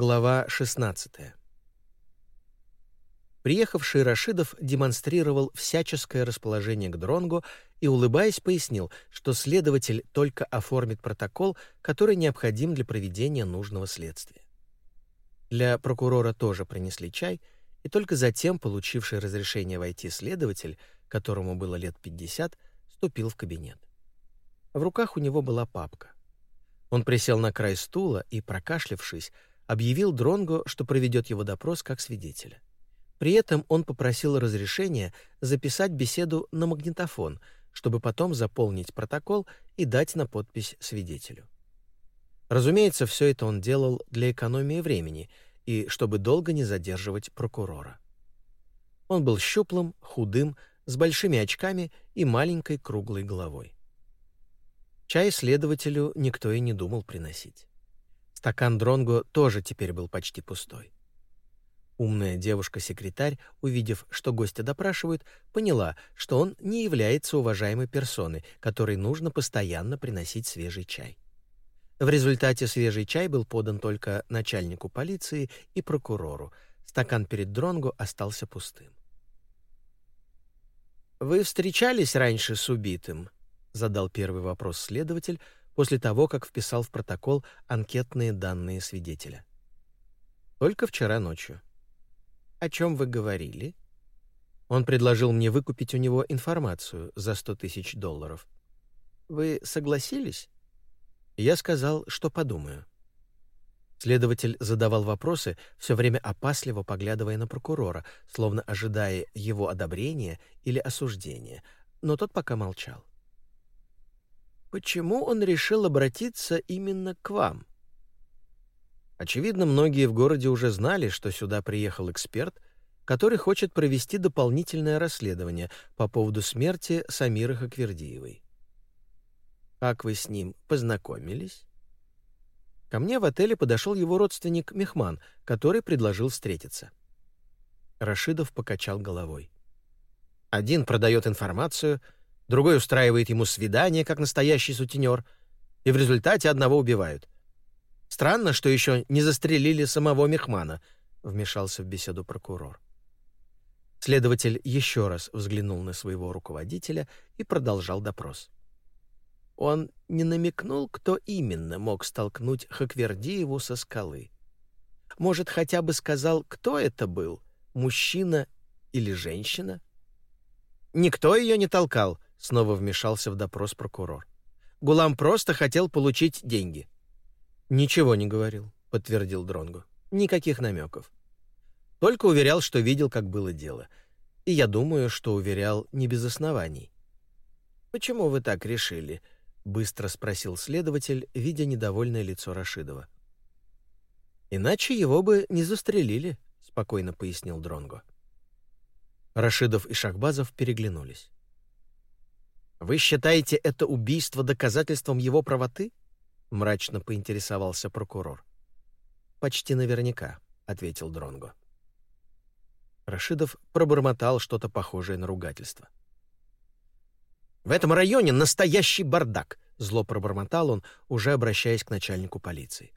Глава 16. Приехавший Рашидов демонстрировал всяческое расположение к Дронгу и, улыбаясь, пояснил, что следователь только оформит протокол, который необходим для проведения нужного следствия. Для прокурора тоже принесли чай, и только затем получивший разрешение войти следователь, которому было лет 50, вступил в кабинет. В руках у него была папка. Он присел на край стула и, прокашлявшись, объявил Дронго, что проведет его допрос как свидетеля. При этом он попросил разрешения записать беседу на магнитофон, чтобы потом заполнить протокол и дать на подпись свидетелю. Разумеется, все это он делал для экономии времени и чтобы долго не задерживать прокурора. Он был щуплым, худым, с большими очками и маленькой круглой головой. Чай следователю никто и не думал приносить. Стакан Дронго тоже теперь был почти пустой. Умная девушка-секретарь, увидев, что гостя допрашивают, поняла, что он не является уважаемой персоной, которой нужно постоянно приносить свежий чай. В результате свежий чай был подан только начальнику полиции и прокурору. Стакан перед Дронго остался пустым. «Вы встречались раньше с убитым?» — задал первый вопрос следователь, после того, как вписал в протокол анкетные данные свидетеля. Только вчера ночью. О чем вы говорили? Он предложил мне выкупить у него информацию за сто тысяч долларов. Вы согласились? Я сказал, что подумаю. Следователь задавал вопросы, все время опасливо поглядывая на прокурора, словно ожидая его одобрения или осуждения, но тот пока молчал. Почему он решил обратиться именно к вам? Очевидно, многие в городе уже знали, что сюда приехал эксперт, который хочет провести дополнительное расследование по поводу смерти Самиры Хаквердиевой. Как вы с ним познакомились? Ко мне в отеле подошел его родственник Мехман, который предложил встретиться. Рашидов покачал головой. Один продает информацию — другой устраивает ему свидание, как настоящий сутенер, и в результате одного убивают. Странно, что еще не застрелили самого Мехмана, вмешался в беседу прокурор. Следователь еще раз взглянул на своего руководителя и продолжал допрос. Он не намекнул, кто именно мог столкнуть Хаквердиеву со скалы. Может, хотя бы сказал, кто это был, мужчина или женщина? Никто ее не толкал, Снова вмешался в допрос прокурор. Гулам просто хотел получить деньги. Ничего не говорил, подтвердил Дронго. Никаких намеков. Только уверял, что видел, как было дело. И я думаю, что уверял не без оснований. Почему вы так решили? быстро спросил следователь, видя недовольное лицо Рашидова. Иначе его бы не застрелили, спокойно пояснил Дронго. Рашидов и Шахбазов переглянулись. Вы считаете это убийство доказательством его правоты? мрачно поинтересовался прокурор. Почти наверняка, ответил Дронго. Рашидов пробормотал что-то похожее на ругательство. В этом районе настоящий бардак, зло пробормотал он, уже обращаясь к начальнику полиции.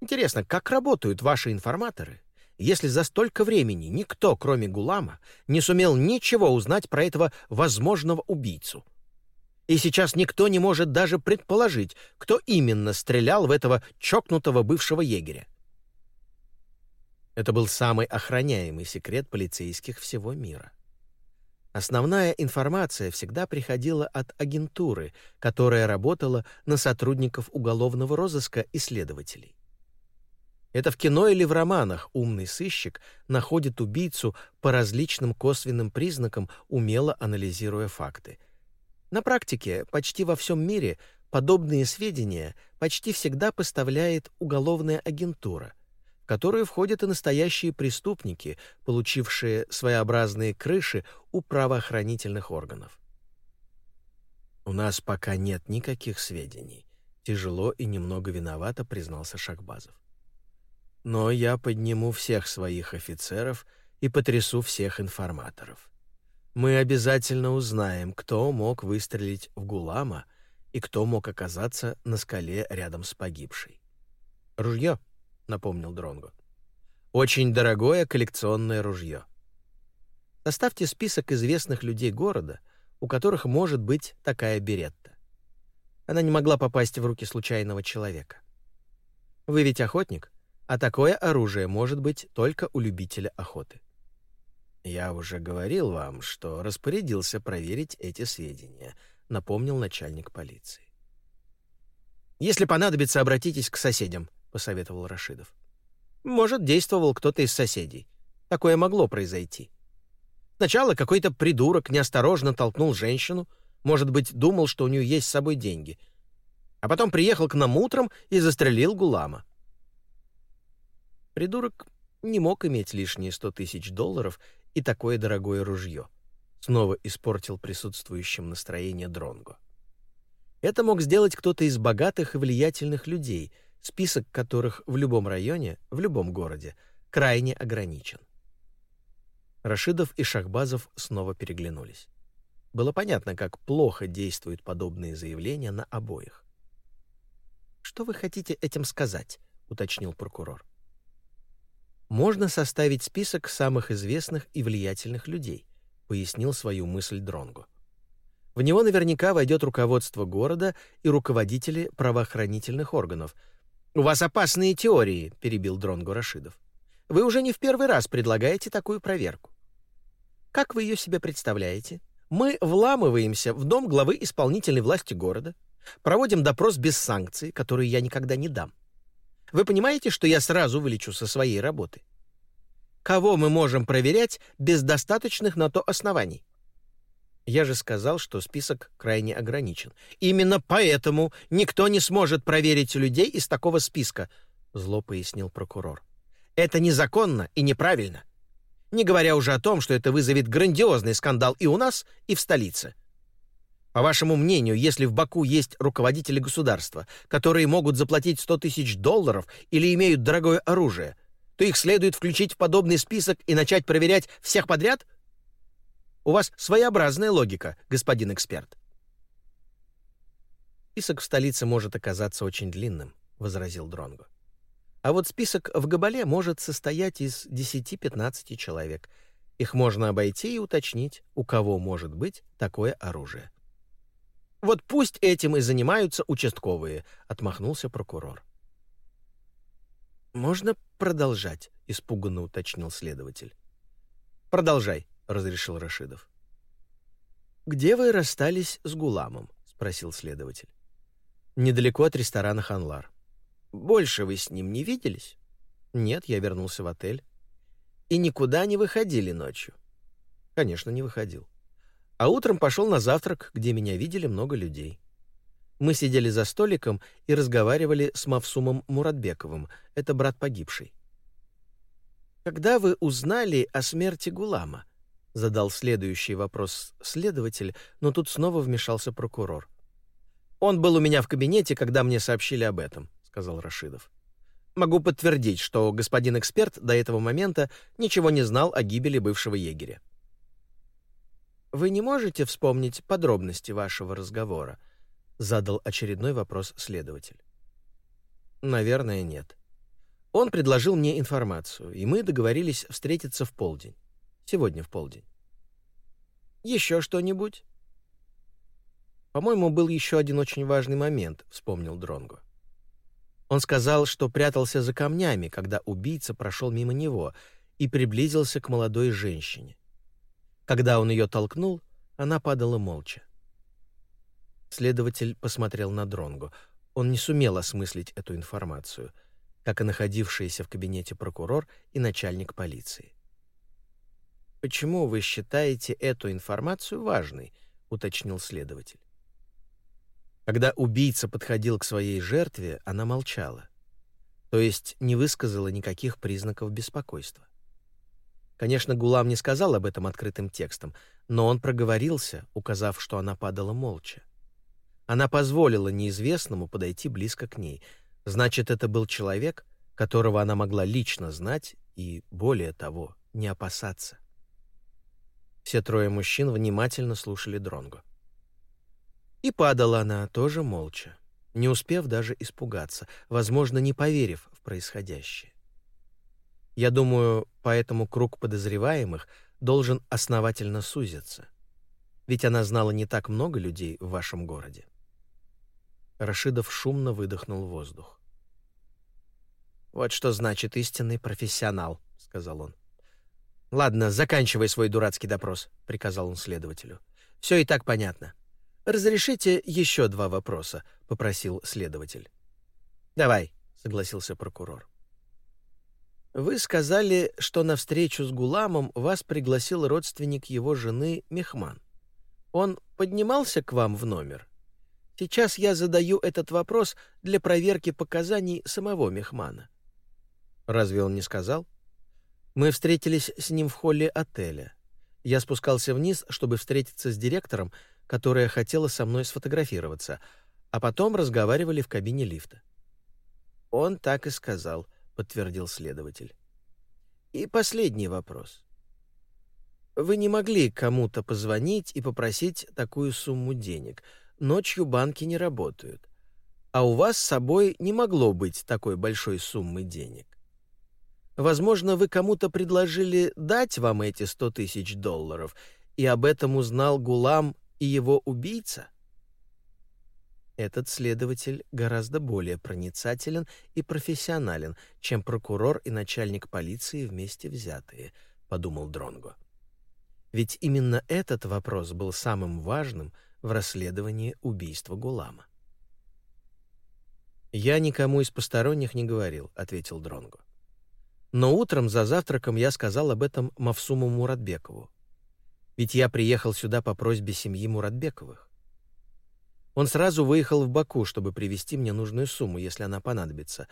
Интересно, как работают ваши информаторы, если за столько времени никто, кроме Гулама, не сумел ничего узнать про этого возможного убийцу. И сейчас никто не может даже предположить, кто именно стрелял в этого чокнутого бывшего егеря. Это был самый охраняемый секрет полицейских всего мира. Основная информация всегда приходила от агентуры, которая работала на сотрудников уголовного розыска и следователей. Это в кино или в романах умный сыщик находит убийцу по различным косвенным признакам, умело анализируя факты. На практике почти во всем мире подобные сведения почти всегда поставляет уголовная агентура, в которую входят и настоящие преступники, получившие своеобразные крыши у правоохранительных органов. У нас пока нет никаких сведений, тяжело и немного виновато признался Шахбазов но я подниму всех своих офицеров и потрясу всех информаторов. Мы обязательно узнаем, кто мог выстрелить в Гулама и кто мог оказаться на скале рядом с погибшей. Ружье? напомнил Дронго. Очень дорогое коллекционное ружье. Составьте список известных людей города, у которых может быть такая беретта. Она не могла попасть в руки случайного человека. Вы ведь охотник, а такое оружие может быть только у любителя охоты. Я уже говорил вам, что распорядился проверить эти сведения, напомнил начальник полиции. Если понадобится, обратитесь к соседям, посоветовал Рашидов. Может, действовал кто-то из соседей. Такое могло произойти. Сначала какой-то придурок неосторожно толкнул женщину, может быть, думал, что у нее есть с собой деньги, а потом приехал к нам утром и застрелил Гулама. Придурок не мог иметь лишние сто тысяч долларов и такое дорогое ружье. Снова испортил присутствующим настроение Дронго. Это мог сделать кто-то из богатых и влиятельных людей, список которых в любом районе, в любом городе, крайне ограничен. Рашидов и Шахбазов снова переглянулись. Было понятно, как плохо действуют подобные заявления на обоих. «Что вы хотите этим сказать?» — уточнил прокурор. «Можно составить список самых известных и влиятельных людей», — пояснил свою мысль Дронгу. В него наверняка войдет руководство города и руководители правоохранительных органов. «У вас опасные теории», — перебил Дронгу Рашидов. «Вы уже не в первый раз предлагаете такую проверку. Как вы ее себе представляете? Мы вламываемся в дом главы исполнительной власти города, проводим допрос без санкций, которые я никогда не дам. Вы понимаете, что я сразу вылечу со своей работы? Кого мы можем проверять без достаточных на то оснований? Я же сказал, что список крайне ограничен. Именно поэтому никто не сможет проверить людей из такого списка, зло пояснил прокурор. Это незаконно и неправильно. Не говоря уже о том, что это вызовет грандиозный скандал и у нас, и в столице. По вашему мнению, если в Баку есть руководители государства, которые могут заплатить 100 тысяч долларов или имеют дорогое оружие, то их следует включить в подобный список и начать проверять всех подряд – у вас своеобразная логика, господин эксперт. Список в столице может оказаться очень длинным, возразил Дронго. А вот список в Габале может состоять из 10-15 человек. Их можно обойти и уточнить, у кого может быть такое оружие. Вот пусть этим и занимаются участковые, отмахнулся прокурор. Можно продолжать, испуганно уточнил следователь. Продолжай, разрешил Рашидов. Где вы расстались с Гуламом? спросил следователь. Недалеко от ресторана Ханлар. Больше вы с ним не виделись? Нет, я вернулся в отель. И никуда не выходили ночью? Конечно, не выходил. А утром пошел на завтрак, где меня видели много людей. Мы сидели за столиком и разговаривали с Мавсумом Муратбековым, это брат погибший. Когда вы узнали о смерти Гулама? задал следующий вопрос следователь, но тут снова вмешался прокурор. Он был у меня в кабинете, когда мне сообщили об этом, сказал Рашидов. Могу подтвердить, что господин эксперт до этого момента ничего не знал о гибели бывшего егеря. Вы не можете вспомнить подробности вашего разговора? задал очередной вопрос следователь. Наверное, нет. Он предложил мне информацию, и мы договорились встретиться в полдень. Сегодня в полдень. Еще что-нибудь? По-моему, был еще один очень важный момент, вспомнил Дронго. Он сказал, что прятался за камнями, когда убийца прошел мимо него и приблизился к молодой женщине. Когда он ее толкнул, она падала молча. Следователь посмотрел на Дронго. Он не сумел осмыслить эту информацию, как и находившийся в кабинете прокурор и начальник полиции. Почему вы считаете эту информацию важной? уточнил следователь. Когда убийца подходил к своей жертве, она молчала. То есть не высказала никаких признаков беспокойства. Конечно, Гулам не сказал об этом открытым текстом, но он проговорился, указав, что она падала молча. Она позволила неизвестному подойти близко к ней. Значит, это был человек, которого она могла лично знать и, более того, не опасаться. Все трое мужчин внимательно слушали Дронгу. И падала она тоже молча, не успев даже испугаться, возможно, не поверив в происходящее. Я думаю, поэтому круг подозреваемых должен основательно сузиться. Ведь она знала не так много людей в вашем городе. Рашидов шумно выдохнул воздух. «Вот что значит истинный профессионал», — сказал он. «Ладно, заканчивай свой дурацкий допрос», — приказал он следователю. «Все и так понятно. Разрешите еще два вопроса», — попросил следователь. «Давай», — согласился прокурор. Вы сказали, что на встречу с Гуламом вас пригласил родственник его жены Мехман. Он поднимался к вам в номер? Сейчас я задаю этот вопрос для проверки показаний самого Мехмана. Разве он не сказал? Мы встретились с ним в холле отеля. Я спускался вниз, чтобы встретиться с директором, которая хотела со мной сфотографироваться, а потом разговаривали в кабине лифта. Он так и сказал — подтвердил следователь. И последний вопрос. Вы не могли кому-то позвонить и попросить такую сумму денег. Ночью банки не работают. А у вас с собой не могло быть такой большой суммы денег. Возможно, вы кому-то предложили дать вам эти сто тысяч долларов, и об этом узнал Гулам и его убийца? Этот следователь гораздо более проницателен и профессионален, чем прокурор и начальник полиции вместе взятые, подумал Дронго. Ведь именно этот вопрос был самым важным в расследовании убийства Гулама. Я никому из посторонних не говорил, ответил Дронго. Но утром за завтраком я сказал об этом Мавсуму Муратбекову. Ведь я приехал сюда по просьбе семьи Муратбековых. Он сразу выехал в Баку, чтобы привезти мне нужную сумму, если она понадобится.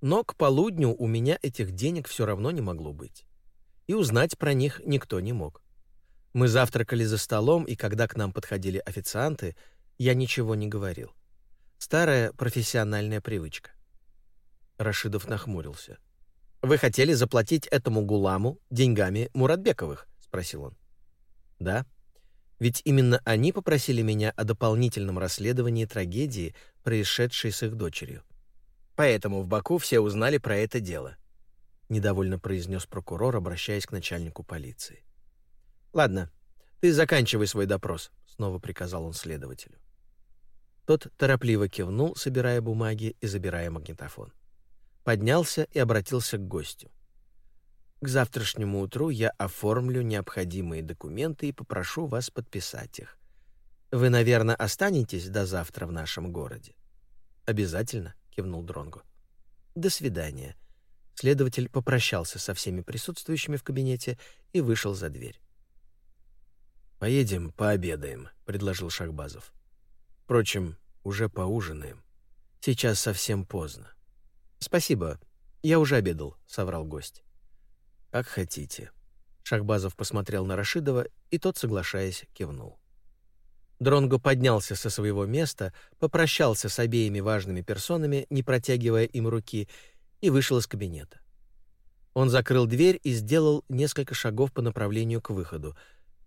Но к полудню у меня этих денег все равно не могло быть. И узнать про них никто не мог. Мы завтракали за столом, и когда к нам подходили официанты, я ничего не говорил. Старая профессиональная привычка. Рашидов нахмурился. «Вы хотели заплатить этому гуламу деньгами Муратбековых?» — спросил он. «Да», ведь именно они попросили меня о дополнительном расследовании трагедии, происшедшей с их дочерью. Поэтому в Баку все узнали про это дело, недовольно произнес прокурор, обращаясь к начальнику полиции. Ладно, ты заканчивай свой допрос, снова приказал он следователю. Тот торопливо кивнул, собирая бумаги и забирая магнитофон. Поднялся и обратился к гостю. К завтрашнему утру я оформлю необходимые документы и попрошу вас подписать их. Вы, наверное, останетесь до завтра в нашем городе. Обязательно, кивнул Дронго. До свидания. Следователь попрощался со всеми присутствующими в кабинете и вышел за дверь. Поедем пообедаем, предложил Шахбазов. Впрочем, уже поужинаем. Сейчас совсем поздно. Спасибо. Я уже обедал, соврал гость. «Как хотите». Шахбазов посмотрел на Рашидова, и тот, соглашаясь, кивнул. Дронго поднялся со своего места, попрощался с обеими важными персонами, не протягивая им руки, и вышел из кабинета. Он закрыл дверь и сделал несколько шагов по направлению к выходу.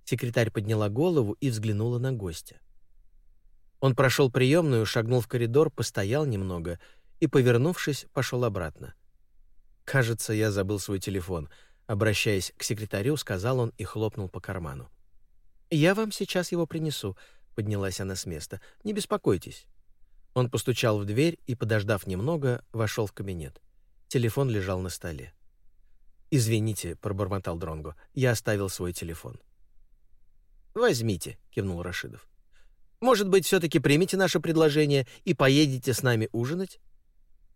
Секретарь подняла голову и взглянула на гостя. Он прошел приемную, шагнул в коридор, постоял немного и, повернувшись, пошел обратно. «Кажется, я забыл свой телефон», Обращаясь к секретарю, сказал он и хлопнул по карману. «Я вам сейчас его принесу», — поднялась она с места. «Не беспокойтесь». Он постучал в дверь и, подождав немного, вошел в кабинет. Телефон лежал на столе. «Извините», — пробормотал Дронго, — «я оставил свой телефон». «Возьмите», — кивнул Рашидов. «Может быть, все-таки примете наше предложение и поедете с нами ужинать?»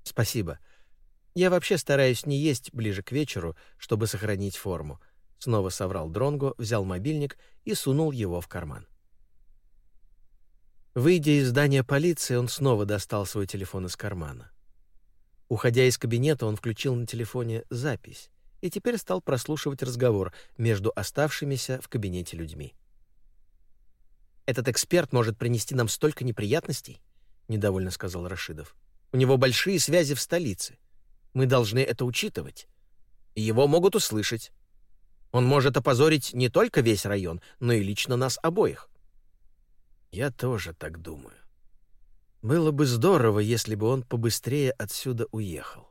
«Спасибо. Я вообще стараюсь не есть ближе к вечеру, чтобы сохранить форму. Снова соврал Дронго, взял мобильник и сунул его в карман. Выйдя из здания полиции, он снова достал свой телефон из кармана. Уходя из кабинета, он включил на телефоне запись и теперь стал прослушивать разговор между оставшимися в кабинете людьми. «Этот эксперт может принести нам столько неприятностей», — недовольно сказал Рашидов. «У него большие связи в столице. Мы должны это учитывать. Его могут услышать. Он может опозорить не только весь район, но и лично нас обоих. Я тоже так думаю. Было бы здорово, если бы он побыстрее отсюда уехал.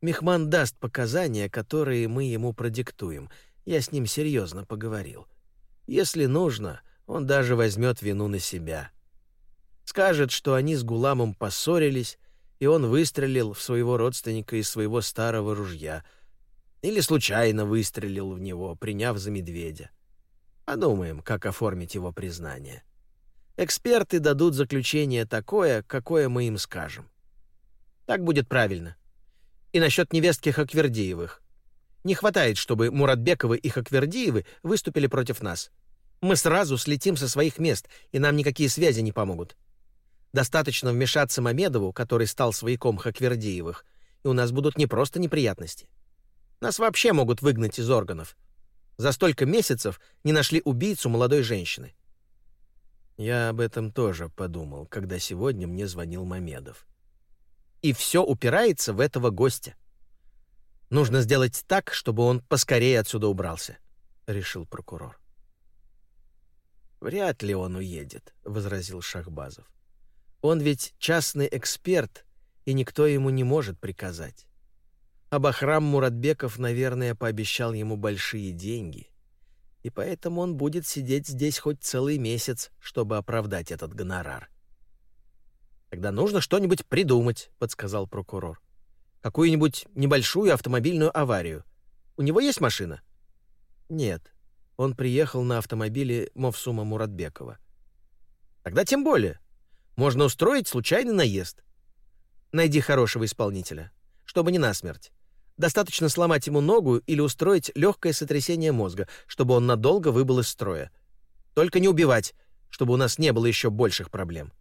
Мехман даст показания, которые мы ему продиктуем. Я с ним серьезно поговорил. Если нужно, он даже возьмет вину на себя. Скажет, что они с Гуламом поссорились, и он выстрелил в своего родственника из своего старого ружья. Или случайно выстрелил в него, приняв за медведя. Подумаем, как оформить его признание. Эксперты дадут заключение такое, какое мы им скажем. Так будет правильно. И насчет невестки Хаквердиевых. Не хватает, чтобы Муратбековы и Хаквердиевы выступили против нас. Мы сразу слетим со своих мест, и нам никакие связи не помогут. Достаточно вмешаться Мамедову, который стал свояком Хаквердиевых, и у нас будут не просто неприятности. Нас вообще могут выгнать из органов. За столько месяцев не нашли убийцу молодой женщины. Я об этом тоже подумал, когда сегодня мне звонил Мамедов и все упирается в этого гостя. Нужно сделать так, чтобы он поскорее отсюда убрался, решил прокурор. Вряд ли он уедет, возразил Шахбазов. Он ведь частный эксперт, и никто ему не может приказать. А Бахрам Муратбеков, наверное, пообещал ему большие деньги, и поэтому он будет сидеть здесь хоть целый месяц, чтобы оправдать этот гонорар. Тогда нужно что-нибудь придумать, подсказал прокурор. Какую-нибудь небольшую автомобильную аварию. У него есть машина? Нет. Он приехал на автомобиле Мовсума Муратбекова. Тогда тем более. Можно устроить случайный наезд. Найди хорошего исполнителя, чтобы не насмерть. Достаточно сломать ему ногу или устроить легкое сотрясение мозга, чтобы он надолго выбыл из строя. Только не убивать, чтобы у нас не было еще больших проблем.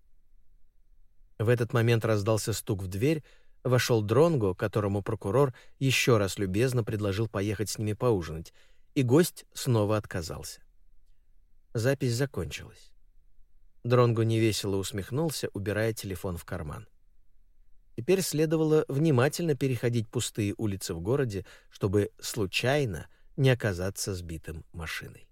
В этот момент раздался стук в дверь, вошел Дронго, которому прокурор еще раз любезно предложил поехать с ними поужинать, и гость снова отказался. Запись закончилась. Дронго невесело усмехнулся, убирая телефон в карман. Теперь следовало внимательно переходить пустые улицы в городе, чтобы случайно не оказаться сбитым машиной.